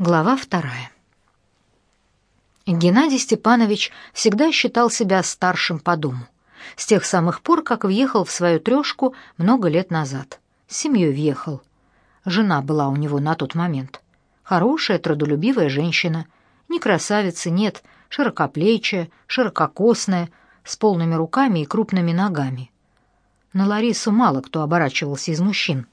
Глава вторая. Геннадий Степанович всегда считал себя старшим по дому. С тех самых пор, как въехал в свою трёшку много лет назад. С семьей въехал. Жена была у него на тот момент. Хорошая, трудолюбивая женщина. Ни красавицы нет, широкоплечая, ширококосная, с полными руками и крупными ногами. На Ларису мало кто оборачивался из мужчин.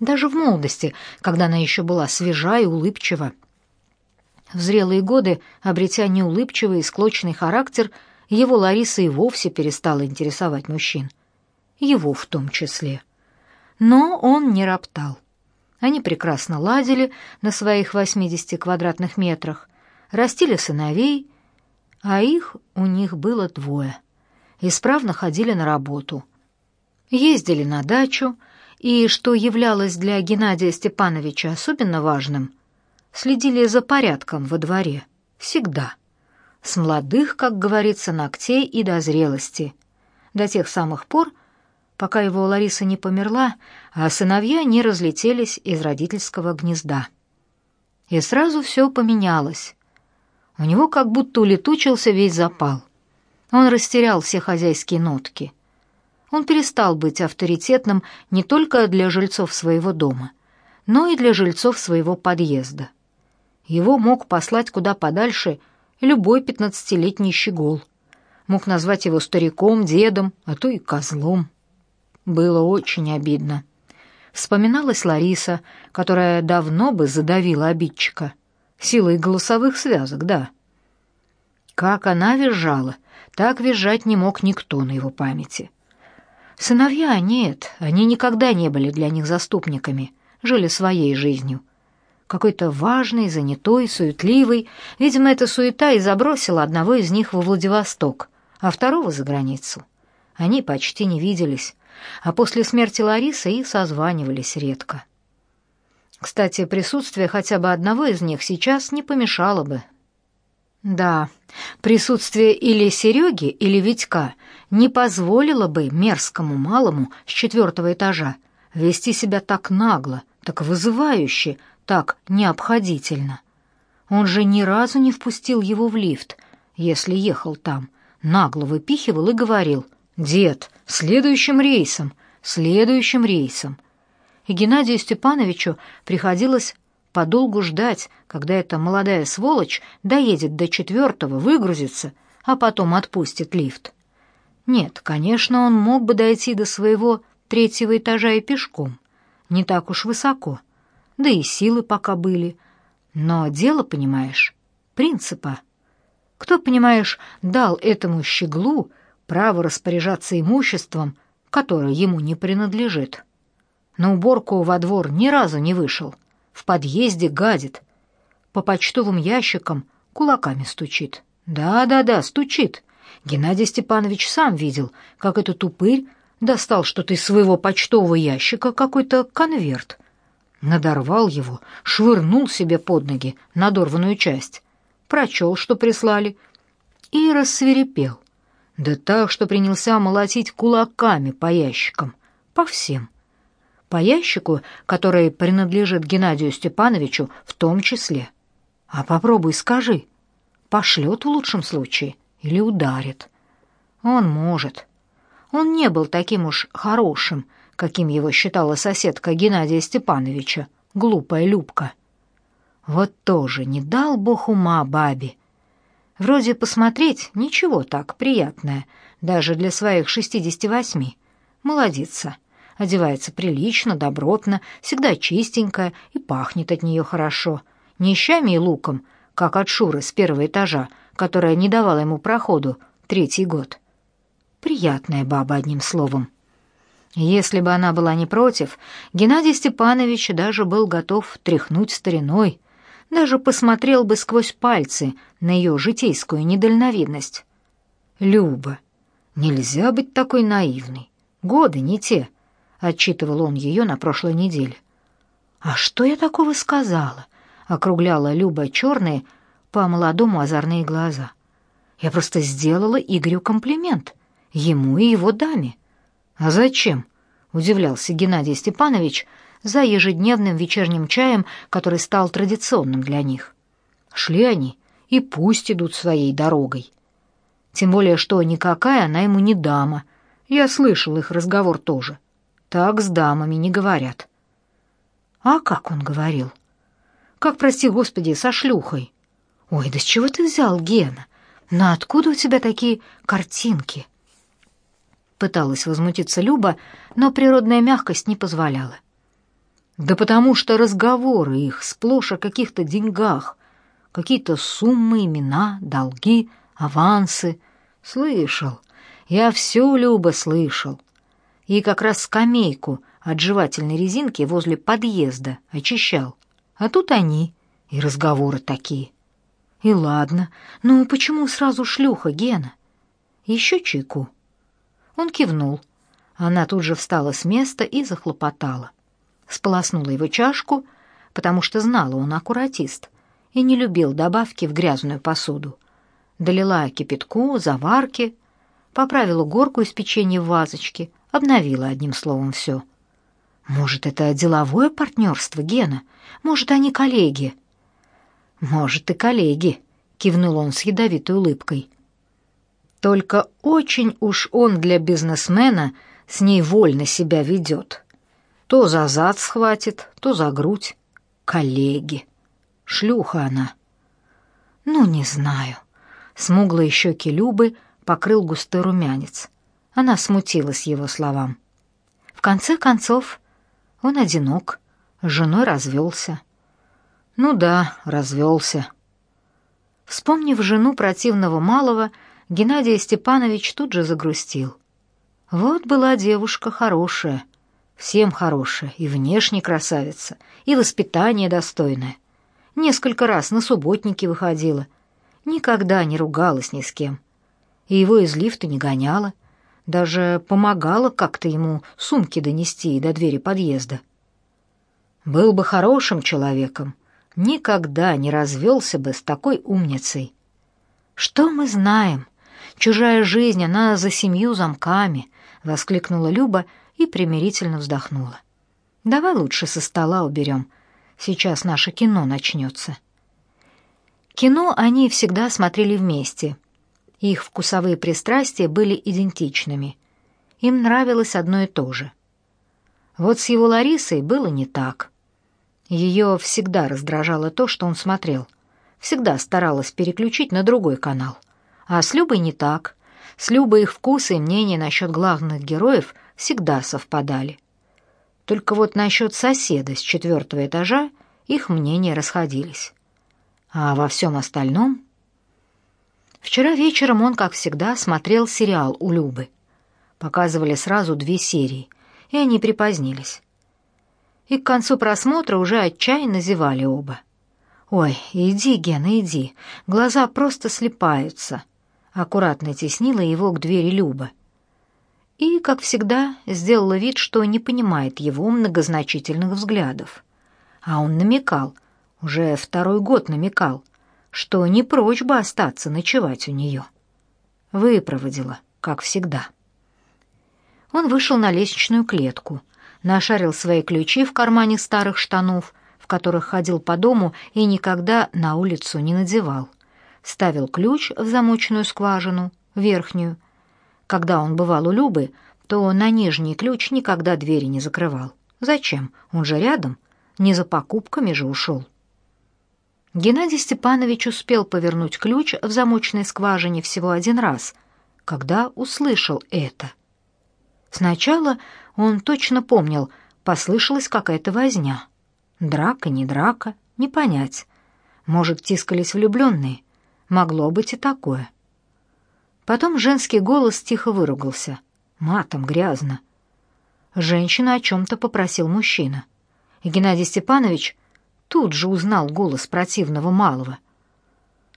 Даже в молодости, когда она еще была свежа и улыбчива. В зрелые годы, обретя неулыбчивый и склочный характер, его Лариса и вовсе перестала интересовать мужчин. Его в том числе. Но он не роптал. Они прекрасно ладили на своих 80 квадратных метрах, растили сыновей, а их у них было двое. Исправно ходили на работу. Ездили на дачу, и, что являлось для Геннадия Степановича особенно важным, следили за порядком во дворе. Всегда. С молодых, как говорится, ногтей и до зрелости. До тех самых пор, пока его Лариса не померла, а сыновья не разлетелись из родительского гнезда. И сразу все поменялось. У него как будто улетучился весь запал. Он растерял все хозяйские нотки. Он перестал быть авторитетным не только для жильцов своего дома, но и для жильцов своего подъезда. Его мог послать куда подальше любой пятнадцатилетний щегол. Мог назвать его стариком, дедом, а то и козлом. Было очень обидно. Вспоминалась Лариса, которая давно бы задавила обидчика. Силой голосовых связок, да. Как она визжала, так визжать не мог никто на его памяти. Сыновья нет, они никогда не были для них заступниками, жили своей жизнью какой-то важный, занятой, суетливый. Видимо, эта суета и забросила одного из них во Владивосток, а второго за границу. Они почти не виделись, а после смерти Ларисы и созванивались редко. Кстати, присутствие хотя бы одного из них сейчас не помешало бы. Да, присутствие или Сереги, или Витька не позволило бы мерзкому малому с четвертого этажа вести себя так нагло, так вызывающе, так необходительно. Он же ни разу не впустил его в лифт, если ехал там, нагло выпихивал и говорил «Дед, следующим рейсом, следующим рейсом». И Геннадию Степановичу приходилось подолгу ждать, когда эта молодая сволочь доедет до четвертого, выгрузится, а потом отпустит лифт. Нет, конечно, он мог бы дойти до своего третьего этажа и пешком. Не так уж высоко да и силы пока были. Но дело, понимаешь, принципа. Кто, понимаешь, дал этому щеглу право распоряжаться имуществом, которое ему не принадлежит? На уборку во двор ни разу не вышел, в подъезде гадит, по почтовым ящикам кулаками стучит. Да-да-да, стучит. Геннадий Степанович сам видел, как этот упырь достал что-то из своего почтового ящика, какой-то конверт, надорвал его, швырнул себе под ноги надорванную часть, прочел, что прислали, и рассверепел. Да так, что принялся молотить кулаками по ящикам, по всем. По ящику, который принадлежит Геннадию Степановичу в том числе. А попробуй скажи, пошлет в лучшем случае или ударит. Он может. Он не был таким уж хорошим, каким его считала соседка Геннадия Степановича, глупая Любка. Вот тоже не дал бог ума бабе. Вроде посмотреть ничего так приятное, даже для своих шестидесяти восьми. Молодится. Одевается прилично, добротно, всегда чистенькая и пахнет от нее хорошо. Не щами и луком, как от Шуры с первого этажа, которая не давала ему проходу третий год. Приятная баба, одним словом. Если бы она была не против, Геннадий Степанович даже был готов тряхнуть стариной, даже посмотрел бы сквозь пальцы на ее житейскую недальновидность. «Люба, нельзя быть такой наивной. Годы не те», — отчитывал он ее на прошлой неделе. «А что я такого сказала?» — округляла Люба черные, по-молодому озорные глаза. «Я просто сделала Игорю комплимент, ему и его даме. «А зачем?» — удивлялся Геннадий Степанович, за ежедневным вечерним чаем, который стал традиционным для них. Шли они, и пусть идут своей дорогой. Тем более, что никакая она ему не дама. Я слышал их разговор тоже. Так с дамами не говорят. А как он говорил? Как, прости господи, со шлюхой? Ой, да с чего ты взял, Гена? На откуда у тебя такие картинки? Пыталась возмутиться Люба, но природная мягкость не позволяла. Да потому что разговоры их сплошь о каких-то деньгах, какие-то суммы, имена, долги, авансы. Слышал. Я все, Люба, слышал. И как раз скамейку от жевательной резинки возле подъезда очищал. А тут они и разговоры такие. И ладно, ну почему сразу шлюха, Гена? Еще чайку. Он кивнул. Она тут же встала с места и захлопотала. Сполоснула его чашку, потому что знала, он аккуратист и не любил добавки в грязную посуду. Долила кипятку, заварки, поправила горку из печенья в вазочке, обновила одним словом все. Может, это деловое партнерство, Гена? Может, они коллеги? Может, и коллеги, кивнул он с ядовитой улыбкой. Только очень уж он для бизнесмена с ней вольно себя ведет. То за зад схватит, то за грудь. Коллеги. Шлюха она. Ну, не знаю. Смуглые щеки Любы покрыл густой румянец. Она смутилась его словам. В конце концов, он одинок, с женой развелся. Ну да, развелся. Вспомнив жену противного малого, Геннадий Степанович тут же загрустил. Вот была девушка хорошая, всем хорошая, и внешне красавица, и воспитание достойное. Несколько раз на субботники выходила, никогда не ругалась ни с кем. И его из лифта не гоняла, даже помогала как-то ему сумки донести до двери подъезда. Был бы хорошим человеком, никогда не развелся бы с такой умницей. Что мы знаем? Чужая жизнь, она за семью замками, воскликнула Люба и примирительно вздохнула. Давай лучше со стола уберем. Сейчас наше кино начнется. Кино они всегда смотрели вместе. Их вкусовые пристрастия были идентичными. Им нравилось одно и то же. Вот с его Ларисой было не так. Ее всегда раздражало то, что он смотрел. Всегда старалась переключить на другой канал. А с Любой не так. С Любой их вкусы и мнения насчет главных героев всегда совпадали. Только вот насчет соседа с четвертого этажа их мнения расходились. А во всем остальном... Вчера вечером он, как всегда, смотрел сериал у Любы. Показывали сразу две серии, и они припозднились. И к концу просмотра уже отчаянно зевали оба. «Ой, иди, Гена, иди, глаза просто слепаются», аккуратно теснила его к двери Люба. И, как всегда, сделала вид, что не понимает его многозначительных взглядов. А он намекал, уже второй год намекал, что не прочь бы остаться ночевать у нее. Выпроводила, как всегда. Он вышел на лестничную клетку, нашарил свои ключи в кармане старых штанов, в которых ходил по дому и никогда на улицу не надевал ставил ключ в замочную скважину, верхнюю. Когда он бывал у Любы, то на нижний ключ никогда двери не закрывал. Зачем? Он же рядом, не за покупками же ушел. Геннадий Степанович успел повернуть ключ в замочной скважине всего один раз, когда услышал это. Сначала он точно помнил, послышалась какая-то возня. Драка, не драка, не понять. Может, тискались влюбленные. Могло быть и такое. Потом женский голос тихо выругался. Матом грязно. Женщина о чем-то попросил мужчина. И Геннадий Степанович тут же узнал голос противного малого.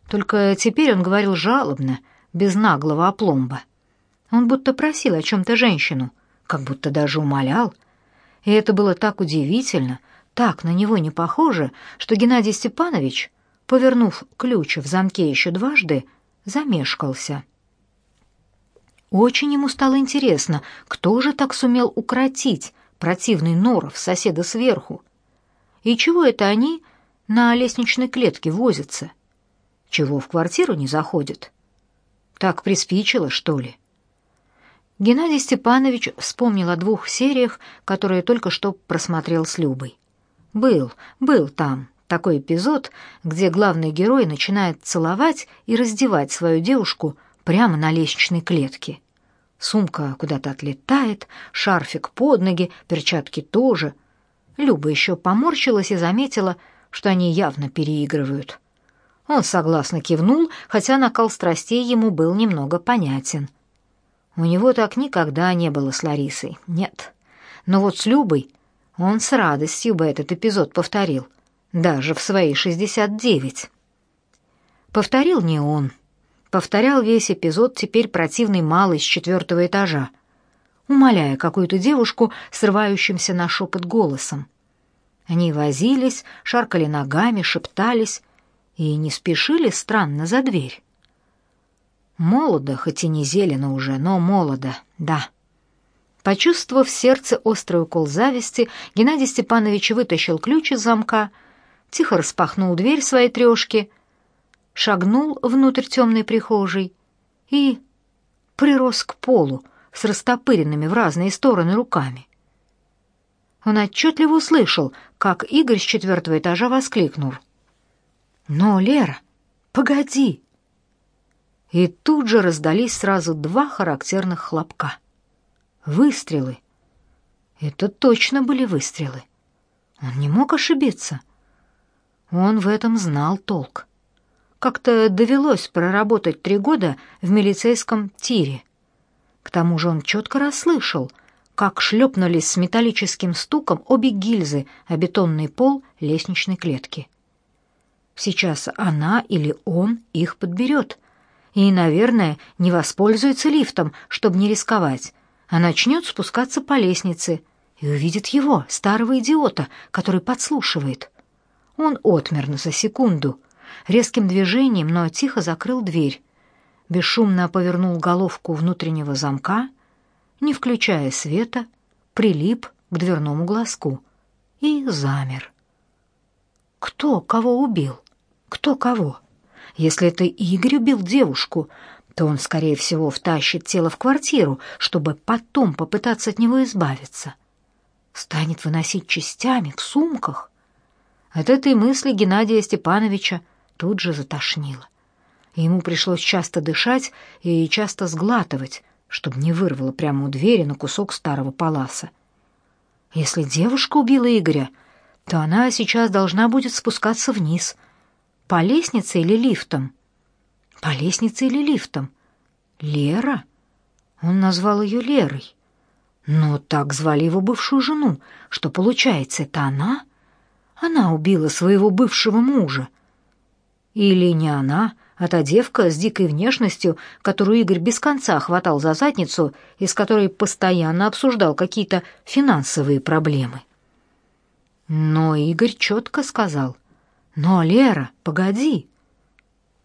Только теперь он говорил жалобно, без наглого опломба. Он будто просил о чем-то женщину, как будто даже умолял. И это было так удивительно, так на него не похоже, что Геннадий Степанович повернув ключ в замке еще дважды, замешкался. Очень ему стало интересно, кто же так сумел укротить противный Норов, соседа сверху. И чего это они на лестничной клетке возятся? Чего в квартиру не заходят? Так приспичило, что ли? Геннадий Степанович вспомнил о двух сериях, которые только что просмотрел с Любой. Был, был там такой эпизод, где главный герой начинает целовать и раздевать свою девушку прямо на лестничной клетке. Сумка куда-то отлетает, шарфик под ноги, перчатки тоже. Люба еще поморщилась и заметила, что они явно переигрывают. Он согласно кивнул, хотя накал страстей ему был немного понятен — у него так никогда не было с Ларисой. Нет. Но вот с Любой он с радостью бы этот эпизод повторил, даже в свои шестьдесят девять. Повторил не он. Повторял весь эпизод теперь противный малый с четвертого этажа, умоляя какую-то девушку срывающимся на шепот голосом. Они возились, шаркали ногами, шептались и не спешили странно за дверь. Молодо, хоть и не зелено уже, но молодо, да. Почувствовав в сердце острый укол зависти, Геннадий Степанович вытащил ключ из замка, тихо распахнул дверь своей трешки, шагнул внутрь темной прихожей и прирос к полу с растопыренными в разные стороны руками. Он отчетливо услышал, как Игорь с четвертого этажа воскликнул. «Но, Лера, погоди!» и тут же раздались сразу два характерных хлопка. Выстрелы. Это точно были выстрелы. Он не мог ошибиться. Он в этом знал толк. Как-то довелось проработать три года в милицейском тире. К тому же он четко расслышал, как шлепнулись с металлическим стуком обе гильзы о бетонный пол лестничной клетки. Сейчас она или он их подберет — и, наверное, не воспользуется лифтом, чтобы не рисковать, а начнет спускаться по лестнице и увидит его, старого идиота, который подслушивает. Он отмер за секунду, резким движением, но тихо закрыл дверь, бесшумно повернул головку внутреннего замка, не включая света, прилип к дверному глазку и замер. Кто кого убил? Кто кого? Если это Игорь убил девушку, то он, скорее всего, втащит тело в квартиру, чтобы потом попытаться от него избавиться. Станет выносить частями, в сумках. От этой мысли Геннадия Степановича тут же затошнило. Ему пришлось часто дышать и часто сглатывать, чтобы не вырвало прямо у двери на кусок старого паласа. Если девушка убила Игоря, то она сейчас должна будет спускаться вниз — по лестнице или лифтом? По лестнице или лифтом? Лера? Он назвал ее Лерой. Но так звали его бывшую жену, что получается, это она? Она убила своего бывшего мужа. Или не она, а та девка с дикой внешностью, которую Игорь без конца хватал за задницу и с которой постоянно обсуждал какие-то финансовые проблемы. Но Игорь четко сказал, но, Лера, погоди.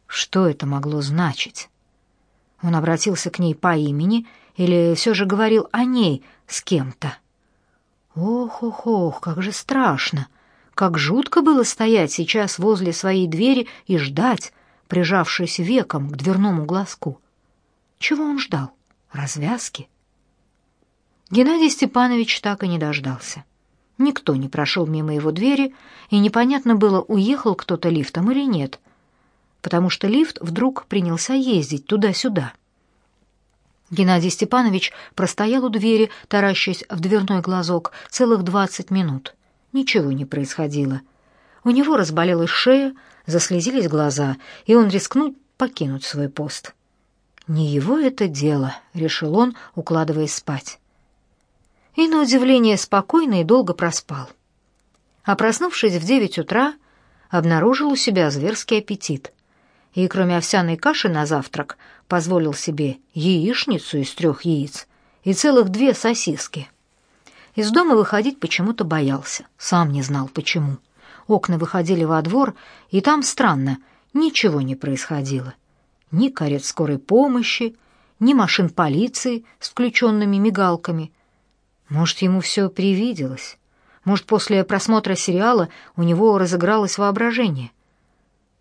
Что это могло значить? Он обратился к ней по имени или все же говорил о ней с кем-то? Ох-ох-ох, как же страшно! Как жутко было стоять сейчас возле своей двери и ждать, прижавшись веком к дверному глазку. Чего он ждал? Развязки? Геннадий Степанович так и не дождался. Никто не прошел мимо его двери, и непонятно было, уехал кто-то лифтом или нет, потому что лифт вдруг принялся ездить туда-сюда. Геннадий Степанович простоял у двери, таращась в дверной глазок, целых двадцать минут. Ничего не происходило. У него разболелась шея, заслезились глаза, и он рискнул покинуть свой пост. «Не его это дело», — решил он, укладываясь спать и, на удивление, спокойно и долго проспал. А проснувшись в девять утра, обнаружил у себя зверский аппетит. И кроме овсяной каши на завтрак позволил себе яичницу из трех яиц и целых две сосиски. Из дома выходить почему-то боялся, сам не знал почему. Окна выходили во двор, и там странно, ничего не происходило. Ни карет скорой помощи, ни машин полиции с включенными мигалками, Может, ему все привиделось? Может, после просмотра сериала у него разыгралось воображение?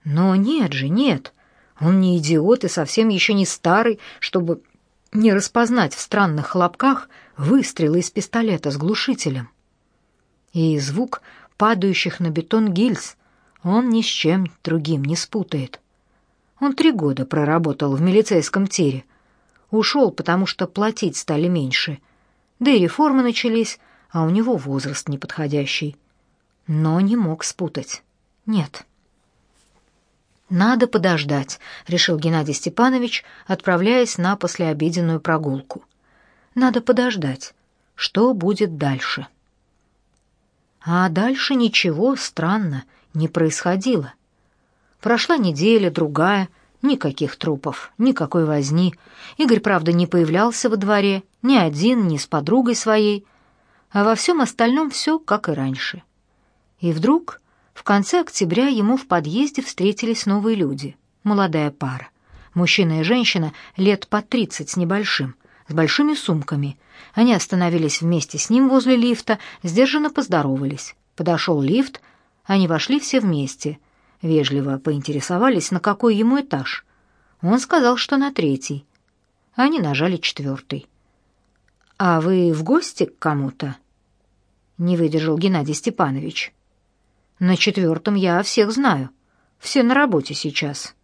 Но нет же, нет. Он не идиот и совсем еще не старый, чтобы не распознать в странных хлопках выстрелы из пистолета с глушителем. И звук падающих на бетон гильз он ни с чем другим не спутает. Он три года проработал в милицейском тире. Ушел, потому что платить стали меньше. Да и реформы начались, а у него возраст неподходящий. Но не мог спутать. Нет. «Надо подождать», — решил Геннадий Степанович, отправляясь на послеобеденную прогулку. «Надо подождать. Что будет дальше?» А дальше ничего, странно, не происходило. Прошла неделя, другая, никаких трупов, никакой возни. Игорь, правда, не появлялся во дворе, ни один, ни с подругой своей, а во всем остальном все как и раньше. И вдруг в конце октября ему в подъезде встретились новые люди, молодая пара. Мужчина и женщина лет по тридцать с небольшим, с большими сумками. Они остановились вместе с ним возле лифта, сдержанно поздоровались. Подошел лифт, они вошли все вместе. Вежливо поинтересовались, на какой ему этаж. Он сказал, что на третий. Они нажали четвертый. «А вы в гости к кому-то?» Не выдержал Геннадий Степанович. На четвертом я всех знаю. Все на работе сейчас.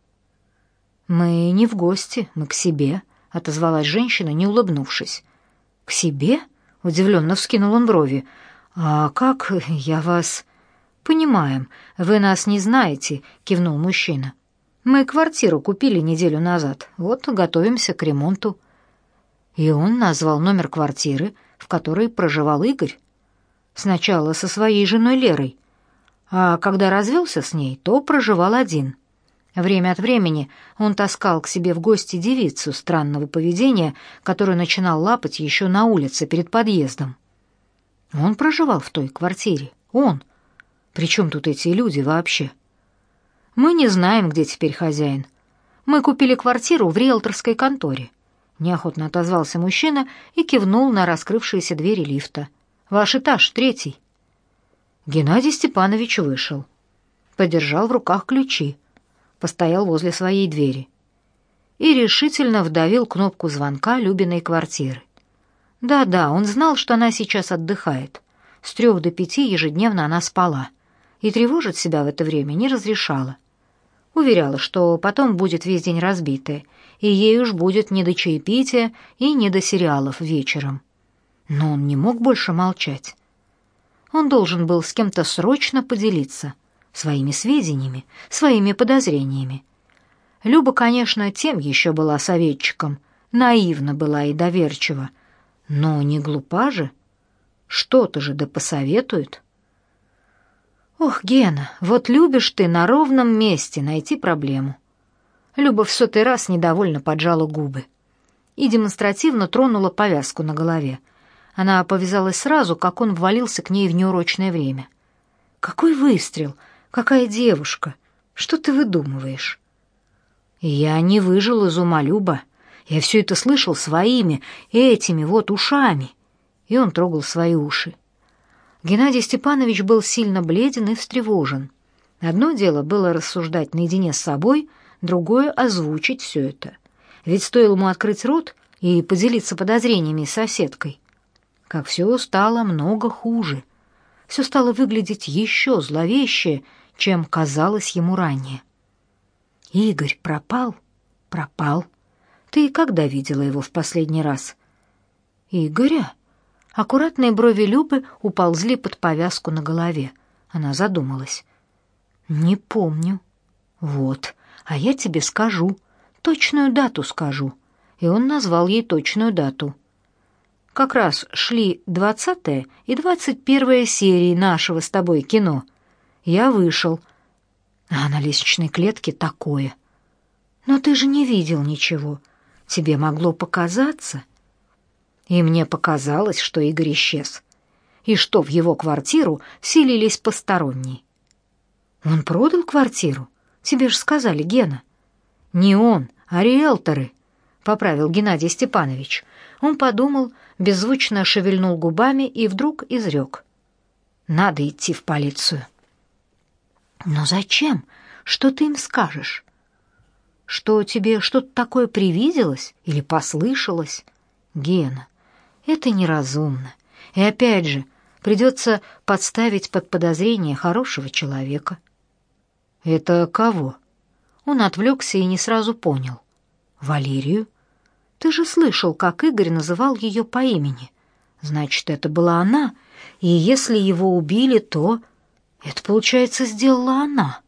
Мы не в гости, мы к себе, отозвалась женщина, не улыбнувшись. К себе? удивленно вскинул он брови. А как я вас понимаем? Вы нас не знаете, кивнул мужчина. Мы квартиру купили неделю назад. Вот готовимся к ремонту. И он назвал номер квартиры, в которой проживал Игорь. Сначала со своей женой Лерой, а когда развелся с ней, то проживал один. Время от времени он таскал к себе в гости девицу странного поведения, которую начинал лапать еще на улице перед подъездом. Он проживал в той квартире. Он. Причем тут эти люди вообще? Мы не знаем, где теперь хозяин. Мы купили квартиру в риэлторской конторе. Неохотно отозвался мужчина и кивнул на раскрывшиеся двери лифта. Ваш этаж третий. Геннадий Степанович вышел. Подержал в руках ключи, постоял возле своей двери и решительно вдавил кнопку звонка Любиной квартиры. Да-да, он знал, что она сейчас отдыхает. С трех до пяти ежедневно она спала и тревожить себя в это время не разрешала. Уверяла, что потом будет весь день разбитая, и ей уж будет не до чаепития и не до сериалов вечером. Но он не мог больше молчать. Он должен был с кем-то срочно поделиться своими сведениями, своими подозрениями. Люба, конечно, тем еще была советчиком, наивна была и доверчива, но не глупа же. Что-то же да посоветует. Ох, Гена, вот любишь ты на ровном месте найти проблему. Люба в сотый раз недовольно поджала губы и демонстративно тронула повязку на голове — она повязалась сразу, как он ввалился к ней в неурочное время. «Какой выстрел! Какая девушка! Что ты выдумываешь?» «Я не выжил из ума, Люба. Я все это слышал своими, этими вот ушами». И он трогал свои уши. Геннадий Степанович был сильно бледен и встревожен. Одно дело было рассуждать наедине с собой, другое — озвучить все это. Ведь стоило ему открыть рот и поделиться подозрениями с соседкой, как все стало много хуже. Все стало выглядеть еще зловеще, чем казалось ему ранее. Игорь пропал? Пропал. Ты когда видела его в последний раз? Игоря? Аккуратные брови Любы уползли под повязку на голове. Она задумалась. Не помню. Вот, а я тебе скажу, точную дату скажу. И он назвал ей точную дату. Как раз шли двадцатая и двадцать первая серии нашего с тобой кино. Я вышел. А на лестничной клетке такое. Но ты же не видел ничего. Тебе могло показаться. И мне показалось, что Игорь исчез. И что в его квартиру вселились посторонние. Он продал квартиру? Тебе же сказали, Гена. Не он, а риэлторы. поправил Геннадий Степанович. Он подумал, беззвучно шевельнул губами и вдруг изрек. «Надо идти в полицию». «Но зачем? Что ты им скажешь?» «Что тебе что-то такое привиделось или послышалось?» «Гена, это неразумно. И опять же, придется подставить под подозрение хорошего человека». «Это кого?» Он отвлекся и не сразу понял. «Валерию? Ты же слышал, как Игорь называл ее по имени. Значит, это была она, и если его убили, то... Это, получается, сделала она».